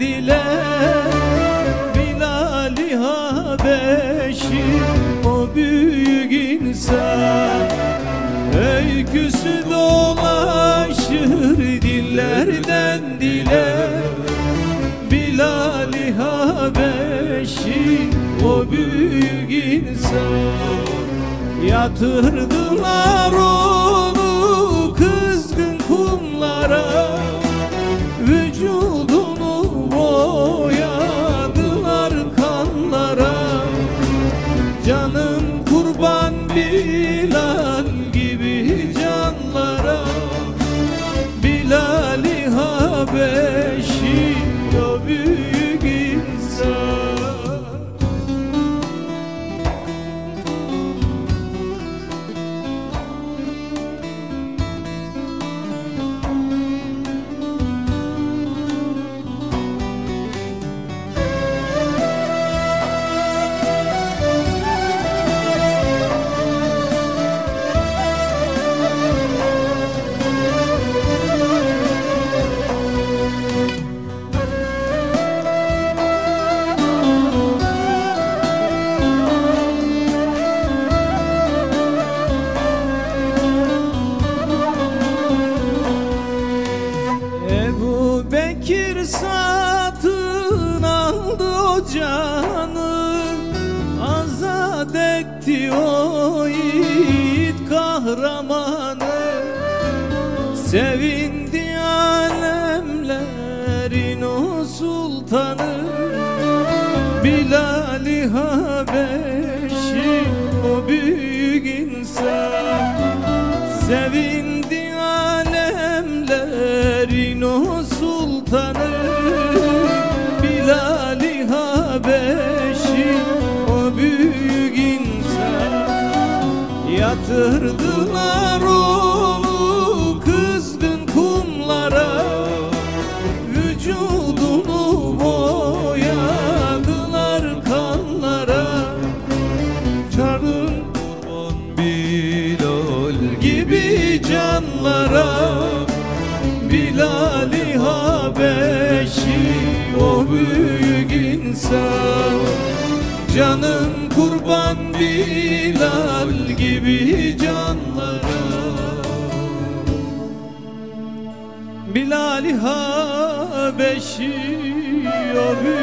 dile Bilal-i Habeşi o büyük insan. Öyküsü dolaşır dillerden dile. Bilal-i Habeşi o büyük insan. Yatırdılar onu kızgın kumlara Bilal gibi canlara Bilal-i Habeşi o canı Azat etti o yiğit kahramanı. Sevindi alemlerin o sultanı. Bilal-i Habeşi o büyük insan. Sevindi Yatırdılar onu kızgın kumlara. Vücudunu boyadılar kanlara. Çarın kurban Bilal gibi canlara. Bilal-i Habeşi o büyük Canım kurban Bilal gibi canlara. Bilal-i Habeşi insan